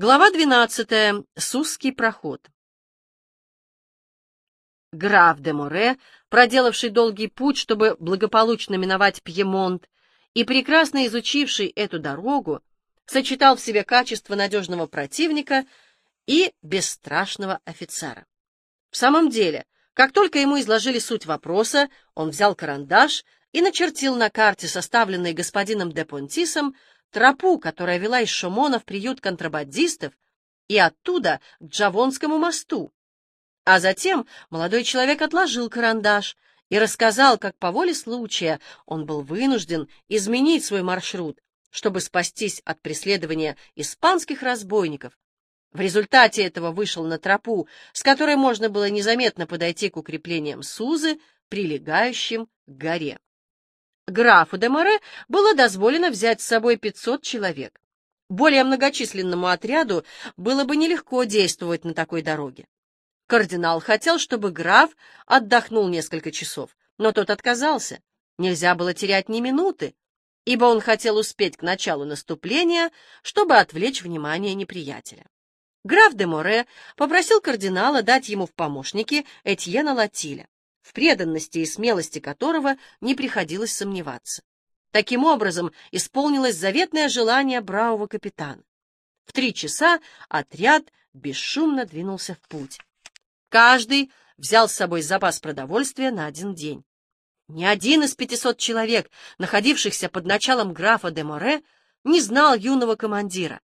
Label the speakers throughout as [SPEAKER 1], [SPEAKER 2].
[SPEAKER 1] Глава 12. Сузский проход. Граф де Море, проделавший долгий путь, чтобы благополучно миновать Пьемонт, и прекрасно изучивший эту дорогу, сочетал в себе качество надежного противника и бесстрашного офицера. В самом деле, как только ему изложили суть вопроса, он взял карандаш и начертил на карте, составленной господином де Понтисом, тропу, которая вела из Шумона в приют контрабандистов и оттуда к Джавонскому мосту. А затем молодой человек отложил карандаш и рассказал, как по воле случая он был вынужден изменить свой маршрут, чтобы спастись от преследования испанских разбойников. В результате этого вышел на тропу, с которой можно было незаметно подойти к укреплениям Сузы, прилегающим к горе. Графу де Море было дозволено взять с собой 500 человек. Более многочисленному отряду было бы нелегко действовать на такой дороге. Кардинал хотел, чтобы граф отдохнул несколько часов, но тот отказался. Нельзя было терять ни минуты, ибо он хотел успеть к началу наступления, чтобы отвлечь внимание неприятеля. Граф де Море попросил кардинала дать ему в помощники Этьена Латиля в преданности и смелости которого не приходилось сомневаться. Таким образом, исполнилось заветное желание бравого капитана. В три часа отряд бесшумно двинулся в путь. Каждый взял с собой запас продовольствия на один день. Ни один из пятисот человек, находившихся под началом графа де Море, не знал юного командира.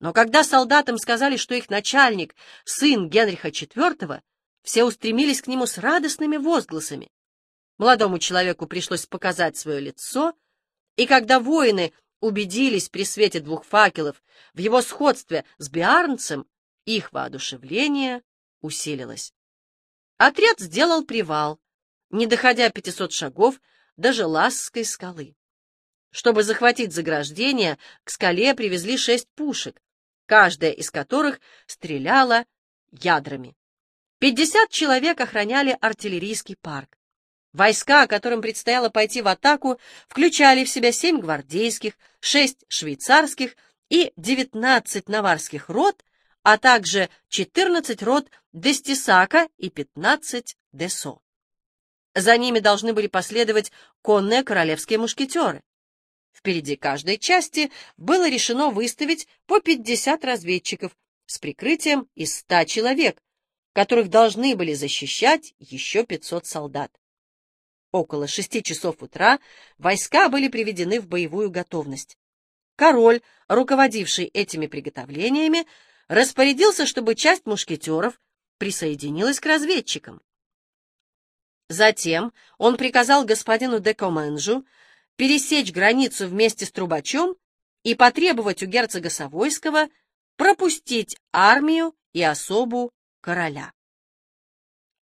[SPEAKER 1] Но когда солдатам сказали, что их начальник — сын Генриха IV, все устремились к нему с радостными возгласами. Молодому человеку пришлось показать свое лицо, и когда воины убедились при свете двух факелов в его сходстве с Биарнцем, их воодушевление усилилось. Отряд сделал привал, не доходя 500 шагов до Желасской скалы. Чтобы захватить заграждение, к скале привезли шесть пушек, каждая из которых стреляла ядрами. Пятьдесят человек охраняли артиллерийский парк. Войска, которым предстояло пойти в атаку, включали в себя семь гвардейских, шесть швейцарских и девятнадцать наварских рот, а также четырнадцать рот Дестисака и пятнадцать Десо. За ними должны были последовать конные королевские мушкетеры. Впереди каждой части было решено выставить по пятьдесят разведчиков с прикрытием из ста человек, которых должны были защищать еще 500 солдат. Около шести часов утра войска были приведены в боевую готовность. Король, руководивший этими приготовлениями, распорядился, чтобы часть мушкетеров присоединилась к разведчикам. Затем он приказал господину де Коменжу пересечь границу вместе с трубачом и потребовать у герцога Савойского пропустить армию и особу короля.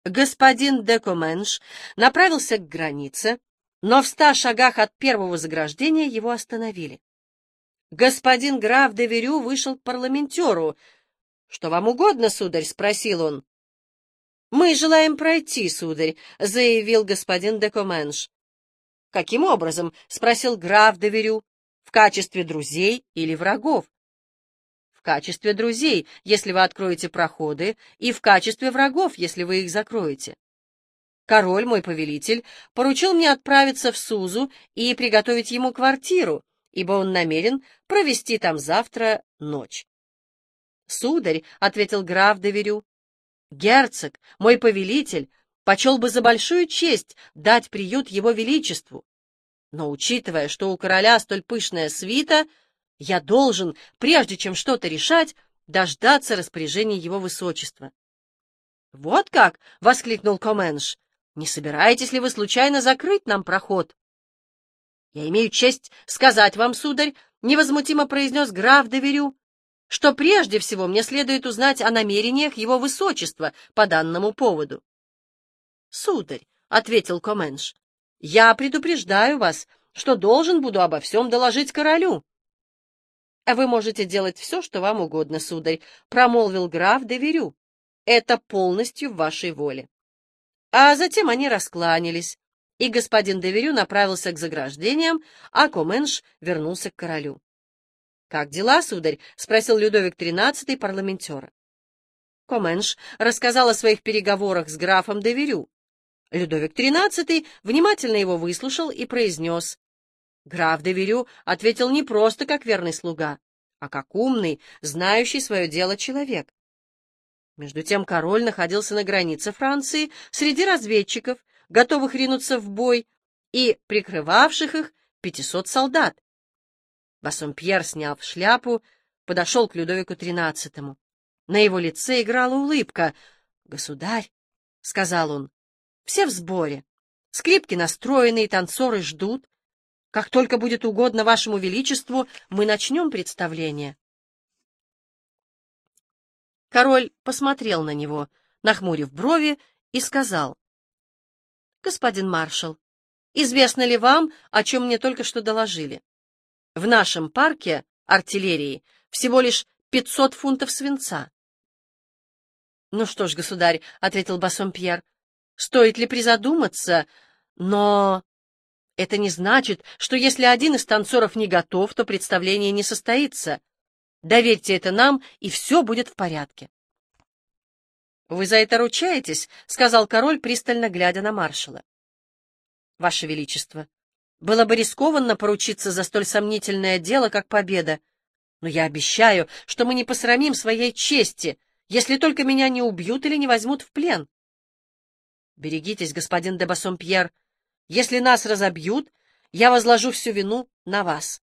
[SPEAKER 1] Господин Декоменш направился к границе, но в ста шагах от первого заграждения его остановили. Господин граф де Верю вышел к парламентеру. — Что вам угодно, сударь? — спросил он. — Мы желаем пройти, сударь, — заявил господин Декоменш. — Каким образом? — спросил граф де Верю. — В качестве друзей или врагов? Качестве друзей, если вы откроете проходы, и в качестве врагов, если вы их закроете. Король, мой повелитель, поручил мне отправиться в Сузу и приготовить ему квартиру, ибо он намерен провести там завтра ночь. «Сударь», — ответил граф Доверю, — «герцог, мой повелитель, почел бы за большую честь дать приют его величеству. Но, учитывая, что у короля столь пышная свита, — я должен, прежде чем что-то решать, дождаться распоряжения его высочества. — Вот как! — воскликнул Коменш. — Не собираетесь ли вы случайно закрыть нам проход? — Я имею честь сказать вам, сударь, — невозмутимо произнес граф Доверю, — что прежде всего мне следует узнать о намерениях его высочества по данному поводу. — Сударь, — ответил Коменш, — я предупреждаю вас, что должен буду обо всем доложить королю. А «Вы можете делать все, что вам угодно, сударь», — промолвил граф Деверю. «Это полностью в вашей воле». А затем они раскланялись, и господин Деверю направился к заграждениям, а Коменш вернулся к королю. «Как дела, сударь?» — спросил Людовик XIII парламентера. Коменш рассказал о своих переговорах с графом де Верю. Людовик XIII внимательно его выслушал и произнес. Граф де Верю ответил не просто как верный слуга, а как умный, знающий свое дело человек. Между тем король находился на границе Франции среди разведчиков, готовых ринуться в бой, и прикрывавших их пятисот солдат. Бассомпьер снял шляпу, подошел к Людовику XIII. На его лице играла улыбка. «Государь», — сказал он, — «все в сборе. Скрипки настроены, и танцоры ждут. Как только будет угодно вашему величеству, мы начнем представление». Король посмотрел на него, нахмурив брови, и сказал, «Господин маршал, известно ли вам, о чем мне только что доложили? В нашем парке артиллерии всего лишь 500 фунтов свинца. «Ну что ж, государь», — ответил Бассомпьер, — «стоит ли призадуматься? Но это не значит, что если один из танцоров не готов, то представление не состоится. Доверьте это нам, и все будет в порядке». «Вы за это ручаетесь?» — сказал король, пристально глядя на маршала. «Ваше Величество, было бы рискованно поручиться за столь сомнительное дело, как победа, но я обещаю, что мы не посрамим своей чести, если только меня не убьют или не возьмут в плен. Берегитесь, господин де Бассомпьер. Если нас разобьют, я возложу всю вину на вас.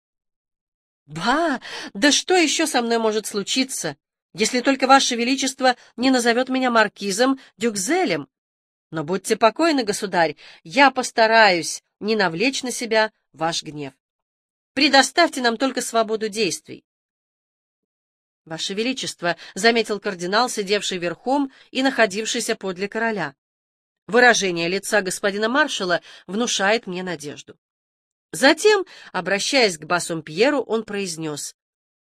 [SPEAKER 1] Ба! Да что еще со мной может случиться, если только ваше величество не назовет меня маркизом Дюкзелем? Но будьте покойны, государь, я постараюсь не навлечь на себя ваш гнев. Предоставьте нам только свободу действий. «Ваше Величество», — заметил кардинал, сидевший верхом и находившийся подле короля. «Выражение лица господина маршала внушает мне надежду». Затем, обращаясь к басом Пьеру, он произнес,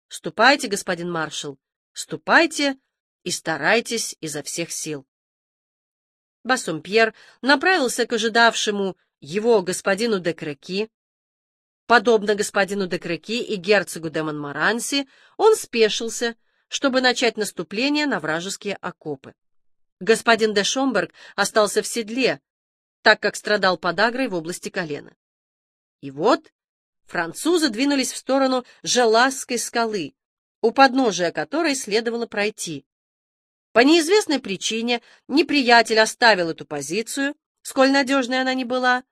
[SPEAKER 1] «Ступайте, господин маршал, ступайте и старайтесь изо всех сил». Басом Пьер направился к ожидавшему его господину де Креки, Подобно господину де Креки и герцогу де Монмаранси, он спешился, чтобы начать наступление на вражеские окопы. Господин де Шомберг остался в седле, так как страдал подагрой в области колена. И вот французы двинулись в сторону Желасской скалы, у подножия которой следовало пройти. По неизвестной причине неприятель оставил эту позицию, сколь надежной она ни была,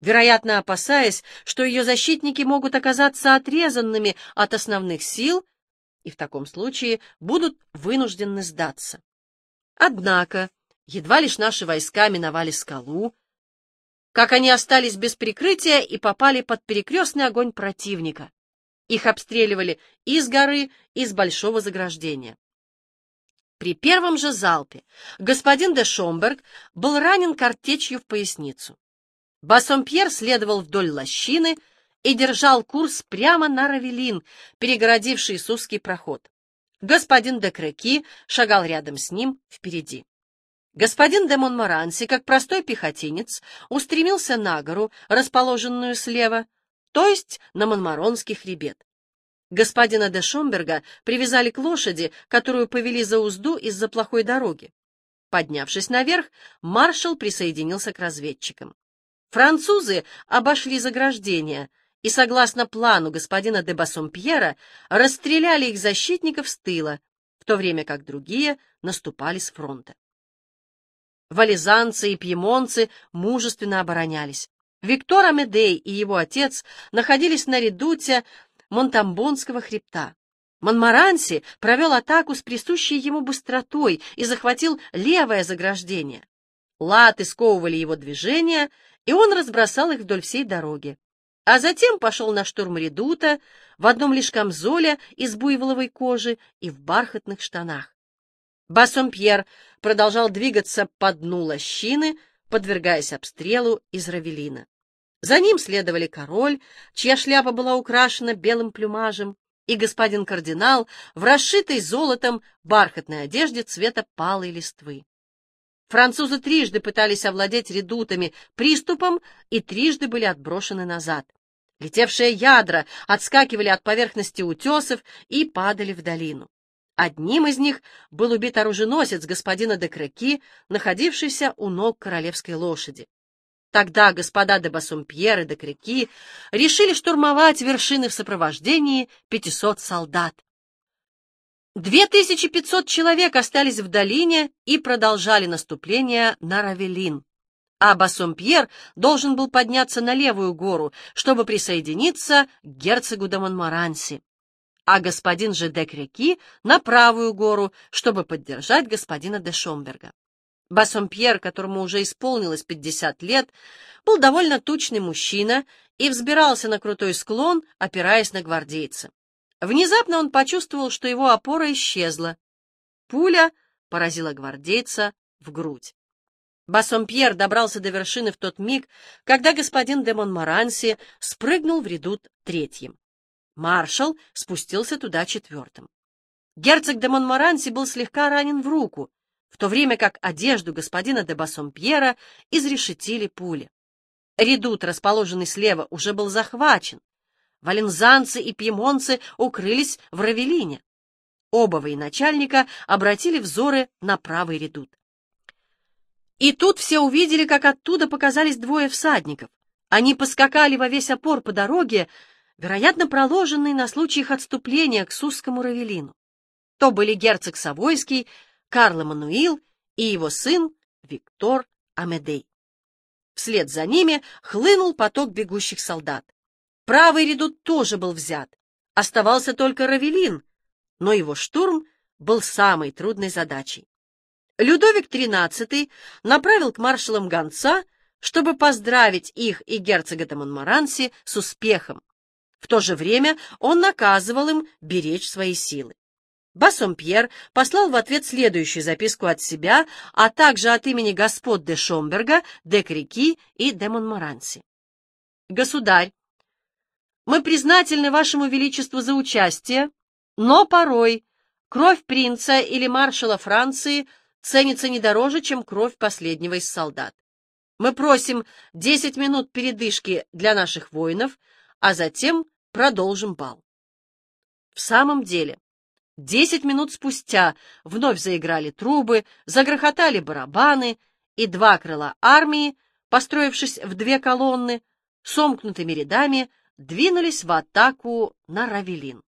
[SPEAKER 1] вероятно, опасаясь, что ее защитники могут оказаться отрезанными от основных сил и в таком случае будут вынуждены сдаться. Однако, едва лишь наши войска миновали скалу, как они остались без прикрытия и попали под перекрестный огонь противника. Их обстреливали и с горы, и с большого заграждения. При первом же залпе господин де Шомберг был ранен картечью в поясницу. Бассомпьер следовал вдоль лощины и держал курс прямо на Равелин, перегородивший узкий проход. Господин де Креки шагал рядом с ним впереди. Господин де Монморанси, как простой пехотинец, устремился на гору, расположенную слева, то есть на Монмаронский хребет. Господина де Шомберга привязали к лошади, которую повели за узду из-за плохой дороги. Поднявшись наверх, маршал присоединился к разведчикам. Французы обошли заграждение и, согласно плану господина де Бассомпьера, расстреляли их защитников с тыла, в то время как другие наступали с фронта. Вализанцы и пьемонцы мужественно оборонялись. Виктор Амедей и его отец находились на редуте Монтамбонского хребта. Монмаранси провел атаку с присущей ему быстротой и захватил левое заграждение. Латы сковывали его движения, и он разбросал их вдоль всей дороги. А затем пошел на штурм редута в одном лишь камзоле из буйволовой кожи и в бархатных штанах. Бассомпьер продолжал двигаться по дну лощины, подвергаясь обстрелу из равелина. За ним следовали король, чья шляпа была украшена белым плюмажем, и господин кардинал в расшитой золотом бархатной одежде цвета палой листвы. Французы трижды пытались овладеть редутами приступом и трижды были отброшены назад. Летевшие ядра отскакивали от поверхности утесов и падали в долину. Одним из них был убит оруженосец господина де Креки, находившийся у ног королевской лошади. Тогда господа де Бассомпьер и де Креки решили штурмовать вершины в сопровождении 500 солдат. 2500 человек остались в долине и продолжали наступление на Равелин а Бассомпьер должен был подняться на левую гору, чтобы присоединиться к герцогу де Монмаранси, а господин же де Креки на правую гору, чтобы поддержать господина де Шомберга. Бассомпьер, которому уже исполнилось 50 лет, был довольно тучный мужчина и взбирался на крутой склон, опираясь на гвардейца. Внезапно он почувствовал, что его опора исчезла. Пуля поразила гвардейца в грудь. Бассомпьер добрался до вершины в тот миг, когда господин де Монмаранси спрыгнул в редут третьим. Маршал спустился туда четвертым. Герцог де Монмаранси был слегка ранен в руку, в то время как одежду господина де Бассомпьера изрешетили пули. Редут, расположенный слева, уже был захвачен. Валензанцы и пьемонцы укрылись в Равелине. Оба военачальника обратили взоры на правый редут. И тут все увидели, как оттуда показались двое всадников. Они поскакали во весь опор по дороге, вероятно, проложенной на случай их отступления к Сусскому Равелину. То были герцог Савойский, Карл Эммануил и его сын Виктор Амедей. Вслед за ними хлынул поток бегущих солдат. Правый редут тоже был взят. Оставался только Равелин, но его штурм был самой трудной задачей. Людовик XIII направил к маршалам гонца, чтобы поздравить их и герцога де Монмаранси с успехом. В то же время он наказывал им беречь свои силы. Бассомпьер послал в ответ следующую записку от себя, а также от имени господ де Шомберга, де Крики и де Монмаранси. «Государь, мы признательны вашему величеству за участие, но порой кровь принца или маршала Франции ценится не дороже, чем кровь последнего из солдат. Мы просим 10 минут передышки для наших воинов, а затем продолжим бал. В самом деле, 10 минут спустя вновь заиграли трубы, загрохотали барабаны, и два крыла армии, построившись в две колонны, сомкнутыми рядами, двинулись в атаку на Равелин.